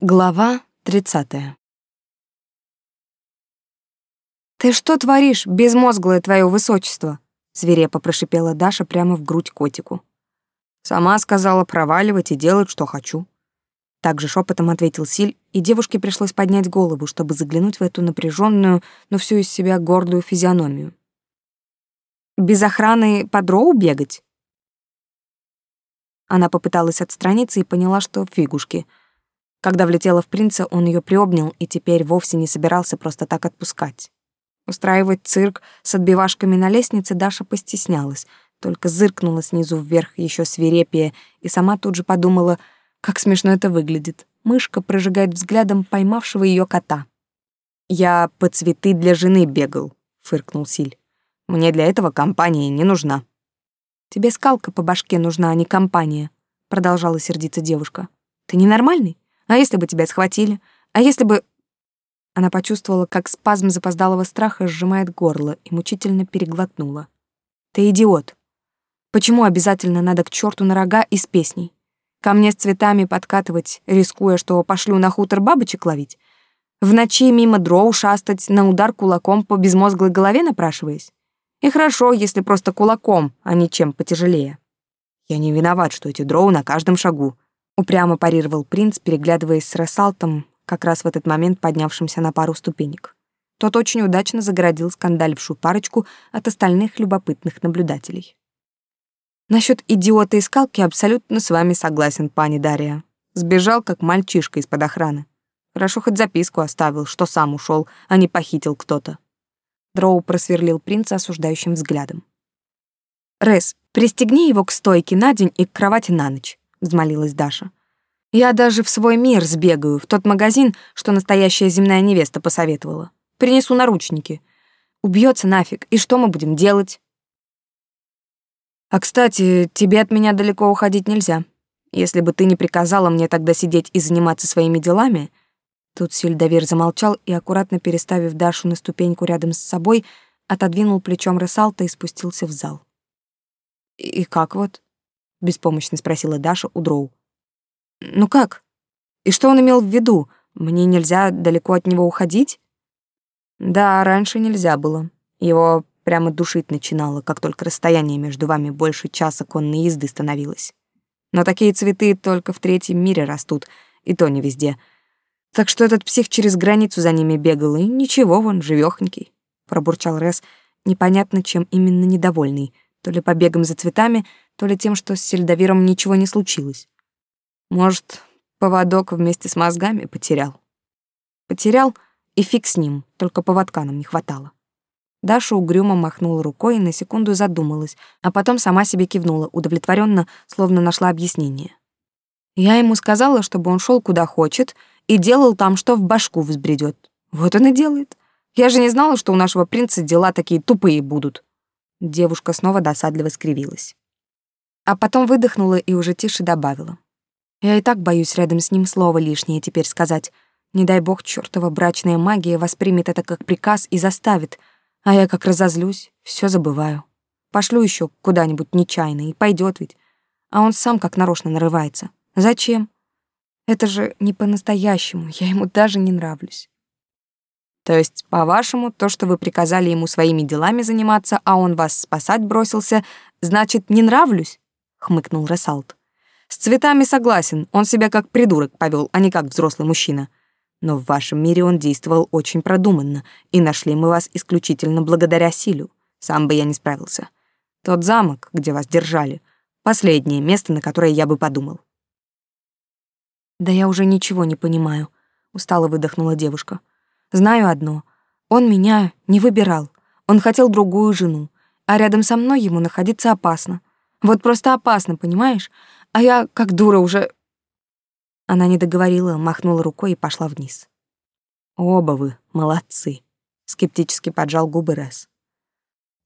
Глава 30. «Ты что творишь, безмозглое твое высочество?» — свирепо прошипела Даша прямо в грудь котику. «Сама сказала проваливать и делать, что хочу». Также шепотом ответил Силь, и девушке пришлось поднять голову, чтобы заглянуть в эту напряженную, но всю из себя гордую физиономию. «Без охраны по дроу бегать?» Она попыталась отстраниться и поняла, что фигушки — когда влетела в принца, он ее приобнял и теперь вовсе не собирался просто так отпускать. Устраивать цирк с отбивашками на лестнице Даша постеснялась, только зыркнула снизу вверх еще свирепее и сама тут же подумала, как смешно это выглядит. Мышка прожигает взглядом поймавшего ее кота. «Я по цветы для жены бегал», — фыркнул Силь. «Мне для этого компания не нужна». «Тебе скалка по башке нужна, а не компания», — продолжала сердиться девушка. «Ты ненормальный? А если бы тебя схватили? А если бы... Она почувствовала, как спазм запоздалого страха сжимает горло и мучительно переглотнула. Ты идиот. Почему обязательно надо к черту на рога и с песней? Ко мне с цветами подкатывать, рискуя, что пошлю на хутор бабочек ловить? В ночи мимо дроу шастать, на удар кулаком по безмозглой голове напрашиваясь? И хорошо, если просто кулаком, а не чем потяжелее. Я не виноват, что эти дроу на каждом шагу. Упрямо парировал принц, переглядываясь с Рассалтом, как раз в этот момент поднявшимся на пару ступенек. Тот очень удачно загородил скандалившую парочку от остальных любопытных наблюдателей. Насчет идиота и скалки абсолютно с вами согласен, пани Дарья. Сбежал, как мальчишка из-под охраны. Хорошо хоть записку оставил, что сам ушел, а не похитил кто-то. Дроу просверлил принца осуждающим взглядом. «Рес, пристегни его к стойке на день и к кровати на ночь взмолилась Даша. Я даже в свой мир сбегаю, в тот магазин, что настоящая земная невеста посоветовала. Принесу наручники. Убьется нафиг, и что мы будем делать? А, кстати, тебе от меня далеко уходить нельзя. Если бы ты не приказала мне тогда сидеть и заниматься своими делами... Тут Сильдовир замолчал и, аккуратно переставив Дашу на ступеньку рядом с собой, отодвинул плечом Ресалта и спустился в зал. «И как вот?» Беспомощно спросила Даша у Дроу. Ну как? И что он имел в виду? Мне нельзя далеко от него уходить? Да, раньше нельзя было. Его прямо душить начинало, как только расстояние между вами больше часа конной езды становилось. Но такие цветы только в третьем мире растут, и то не везде. Так что этот псих через границу за ними бегал, и ничего, вон, живёхонький, пробурчал Рес, непонятно чем именно недовольный, то ли побегом за цветами, то ли тем, что с сельдовиром ничего не случилось. Может, поводок вместе с мозгами потерял. Потерял, и фиг с ним, только поводка нам не хватало. Даша угрюмо махнула рукой и на секунду задумалась, а потом сама себе кивнула, удовлетворенно, словно нашла объяснение. Я ему сказала, чтобы он шел куда хочет и делал там, что в башку взбредет. Вот он и делает. Я же не знала, что у нашего принца дела такие тупые будут. Девушка снова досадливо скривилась. А потом выдохнула и уже тише добавила. Я и так боюсь рядом с ним слово лишнее теперь сказать. Не дай бог, чёртова брачная магия воспримет это как приказ и заставит, а я как разозлюсь, всё забываю. Пошлю ещё куда-нибудь нечаянно, и пойдёт ведь. А он сам как нарочно нарывается. Зачем? Это же не по-настоящему, я ему даже не нравлюсь. То есть, по-вашему, то, что вы приказали ему своими делами заниматься, а он вас спасать бросился, значит, не нравлюсь? хмыкнул Рассалт. С цветами согласен, он себя как придурок повел, а не как взрослый мужчина. Но в вашем мире он действовал очень продуманно, и нашли мы вас исключительно благодаря силю. Сам бы я не справился. Тот замок, где вас держали, последнее место, на которое я бы подумал. Да я уже ничего не понимаю, устало выдохнула девушка. Знаю одно: он меня не выбирал. Он хотел другую жену, а рядом со мной ему находиться опасно. Вот просто опасно, понимаешь? А я, как дура, уже...» Она не договорила, махнула рукой и пошла вниз. «Оба вы молодцы», — скептически поджал губы Рес.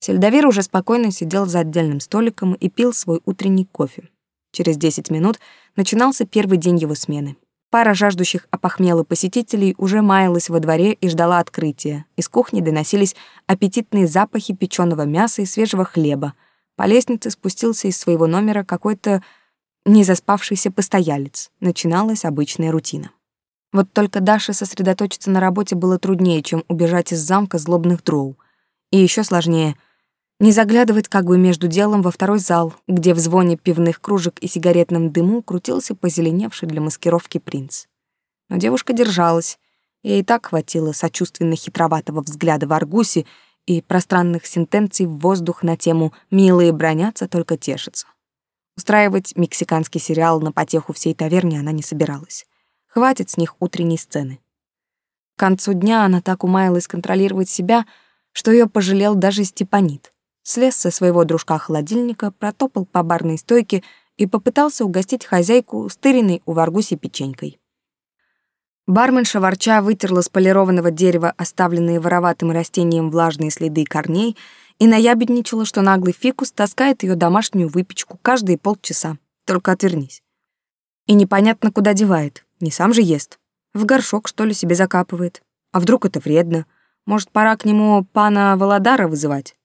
Сельдовир уже спокойно сидел за отдельным столиком и пил свой утренний кофе. Через десять минут начинался первый день его смены. Пара жаждущих опохмела посетителей уже маялась во дворе и ждала открытия. Из кухни доносились аппетитные запахи печеного мяса и свежего хлеба — по лестнице спустился из своего номера какой-то незаспавшийся постоялец. Начиналась обычная рутина. Вот только Даше сосредоточиться на работе было труднее, чем убежать из замка злобных дроу. И еще сложнее — не заглядывать как бы между делом во второй зал, где в звоне пивных кружек и сигаретном дыму крутился позеленевший для маскировки принц. Но девушка держалась. Ей и так хватило сочувственно-хитроватого взгляда в Аргусе и пространных сентенций в воздух на тему «милые бронятся, только тешатся». Устраивать мексиканский сериал на потеху всей таверне она не собиралась. Хватит с них утренней сцены. К концу дня она так умаялась контролировать себя, что ее пожалел даже Степанит слез со своего дружка-холодильника, протопал по барной стойке и попытался угостить хозяйку стыренной у Варгуси печенькой. Барменша ворча вытерла с полированного дерева оставленные вороватым растением влажные следы корней и наябедничала, что наглый фикус таскает ее домашнюю выпечку каждые полчаса. Только отвернись. И непонятно, куда девает. Не сам же ест. В горшок, что ли, себе закапывает. А вдруг это вредно? Может, пора к нему пана Володара вызывать?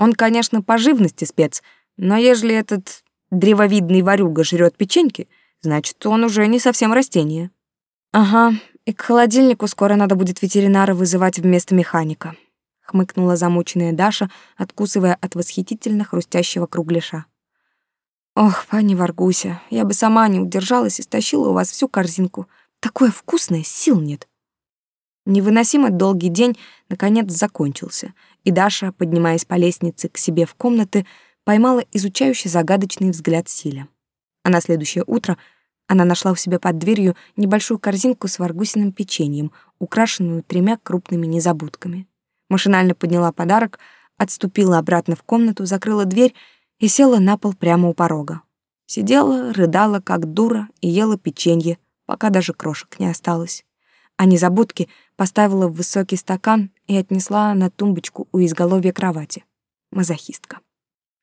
Он, конечно, по живности спец, но ежели этот древовидный ворюга жрет печеньки, значит, он уже не совсем растение. Ага, и к холодильнику скоро надо будет ветеринара вызывать вместо механика, хмыкнула замученная Даша, откусывая от восхитительно хрустящего кругляша. Ох, пани Варгуся, я бы сама не удержалась и стащила у вас всю корзинку. Такое вкусное, сил нет. Невыносимо долгий день наконец закончился, и Даша, поднимаясь по лестнице к себе в комнаты, поймала изучающий загадочный взгляд Силя. А на следующее утро она нашла у себя под дверью небольшую корзинку с варгусиным печеньем, украшенную тремя крупными незабудками. Машинально подняла подарок, отступила обратно в комнату, закрыла дверь и села на пол прямо у порога. Сидела, рыдала, как дура, и ела печенье, пока даже крошек не осталось а незабудки поставила в высокий стакан и отнесла на тумбочку у изголовья кровати. Мазохистка.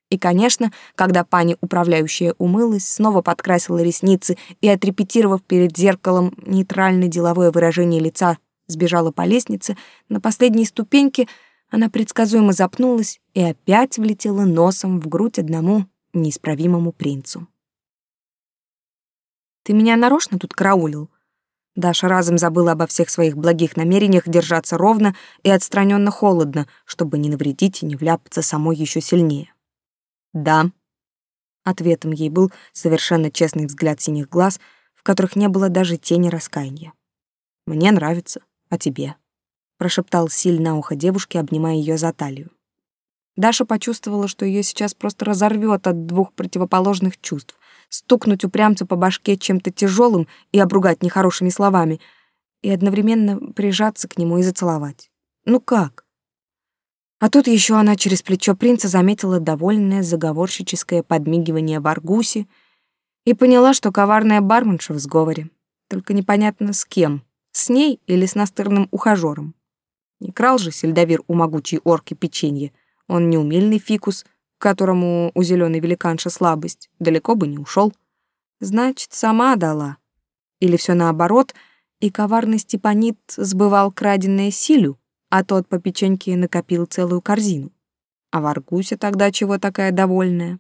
И, конечно, когда пани управляющая умылась, снова подкрасила ресницы и, отрепетировав перед зеркалом нейтральное деловое выражение лица, сбежала по лестнице, на последней ступеньке она предсказуемо запнулась и опять влетела носом в грудь одному неисправимому принцу. «Ты меня нарочно тут караулил?» Даша разом забыла обо всех своих благих намерениях держаться ровно и отстраненно холодно, чтобы не навредить и не вляпаться самой еще сильнее. «Да». Ответом ей был совершенно честный взгляд синих глаз, в которых не было даже тени раскаяния. «Мне нравится, а тебе?» прошептал Силь на ухо девушки, обнимая ее за талию. Даша почувствовала, что ее сейчас просто разорвет от двух противоположных чувств стукнуть упрямцу по башке чем-то тяжелым и обругать нехорошими словами, и одновременно прижаться к нему и зацеловать. Ну как? А тут еще она через плечо принца заметила довольное заговорщическое подмигивание в Аргусе и поняла, что коварная барменша в сговоре. Только непонятно с кем, с ней или с настырным ухажером. Не крал же сельдовир у могучей орки печенье, он неумельный фикус — которому у зеленой великанша слабость, далеко бы не ушел. Значит, сама дала. Или все наоборот, и коварный Степанит сбывал краденое силю, а тот по печеньке накопил целую корзину. А Варгуся тогда чего такая довольная?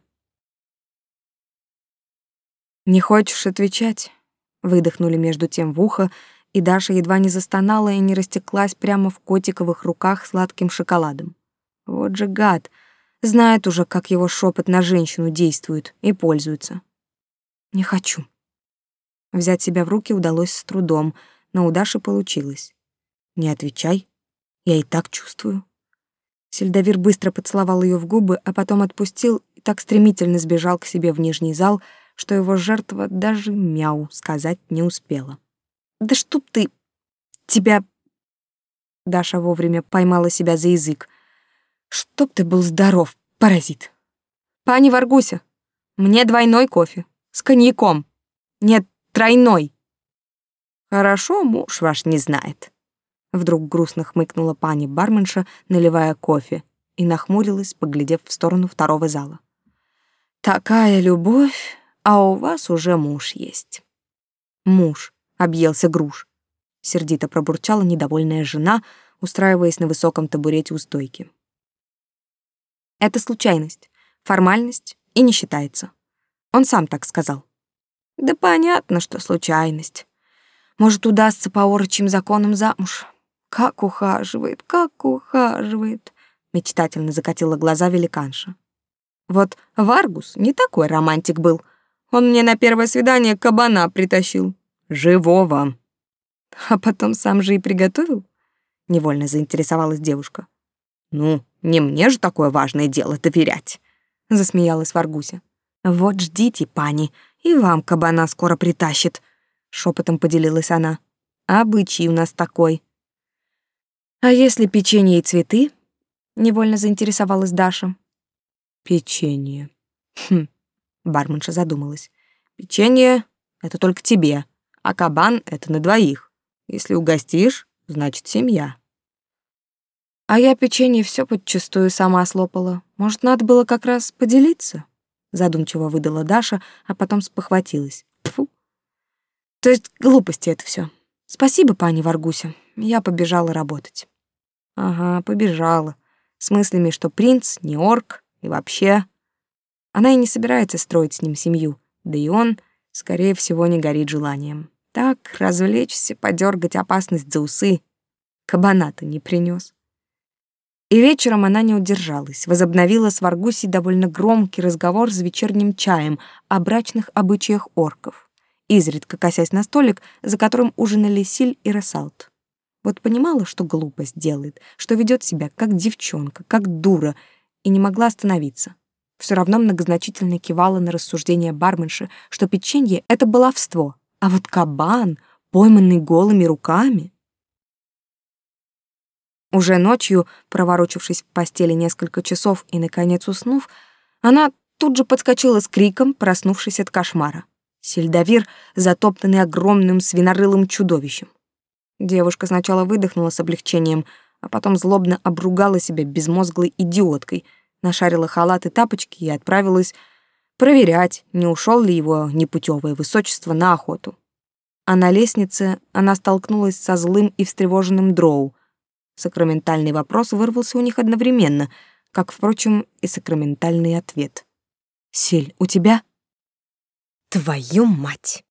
«Не хочешь отвечать?» — выдохнули между тем в ухо, и Даша едва не застонала и не растеклась прямо в котиковых руках сладким шоколадом. Вот же гад! Знает уже, как его шепот на женщину действует и пользуется. Не хочу. Взять себя в руки удалось с трудом, но у Даши получилось. Не отвечай, я и так чувствую. Сельдовир быстро поцеловал ее в губы, а потом отпустил и так стремительно сбежал к себе в нижний зал, что его жертва даже мяу сказать не успела. «Да чтоб ты... тебя...» Даша вовремя поймала себя за язык. Чтоб ты был здоров, паразит. Пани Варгуся, мне двойной кофе. С коньяком. Нет, тройной. Хорошо, муж ваш не знает. Вдруг грустно хмыкнула пани барменша, наливая кофе, и нахмурилась, поглядев в сторону второго зала. Такая любовь, а у вас уже муж есть. Муж, объелся груш. Сердито пробурчала недовольная жена, устраиваясь на высоком табурете у стойки. Это случайность, формальность и не считается. Он сам так сказал. Да понятно, что случайность. Может, удастся по орочим законам замуж. Как ухаживает, как ухаживает, мечтательно закатила глаза великанша. Вот Варгус не такой романтик был. Он мне на первое свидание кабана притащил. Живого. А потом сам же и приготовил? Невольно заинтересовалась девушка. Ну, не мне же такое важное дело доверять, засмеялась Варгуся. Вот ждите, пани, и вам кабана скоро притащит, шепотом поделилась она. Обычай у нас такой. А если печенье и цветы? Невольно заинтересовалась Даша. Печенье. Хм. Барменша задумалась. Печенье это только тебе, а кабан это на двоих. Если угостишь, значит, семья. А я печенье все подчистую сама слопала. Может, надо было как раз поделиться? Задумчиво выдала Даша, а потом спохватилась. Фу. То есть глупости это все. Спасибо, пани Варгуся. Я побежала работать. Ага, побежала. С мыслями, что принц не орк и вообще... Она и не собирается строить с ним семью, да и он, скорее всего, не горит желанием. Так, развлечься, подергать опасность за усы. Кабаната не принес. И вечером она не удержалась, возобновила с Варгусей довольно громкий разговор с вечерним чаем о брачных обычаях орков, изредка косясь на столик, за которым ужинали Силь и Рассалт. Вот понимала, что глупость делает, что ведет себя как девчонка, как дура, и не могла остановиться. Все равно многозначительно кивала на рассуждение барменши, что печенье — это баловство, а вот кабан, пойманный голыми руками... Уже ночью, проворочившись в постели несколько часов и, наконец, уснув, она тут же подскочила с криком, проснувшись от кошмара. Сельдовир, затоптанный огромным свинорылым чудовищем. Девушка сначала выдохнула с облегчением, а потом злобно обругала себя безмозглой идиоткой, нашарила халат и тапочки и отправилась проверять, не ушел ли его непутевое высочество на охоту. А на лестнице она столкнулась со злым и встревоженным дроу. Сакраментальный вопрос вырвался у них одновременно, как, впрочем, и сакраментальный ответ. «Сель, у тебя?» «Твою мать!»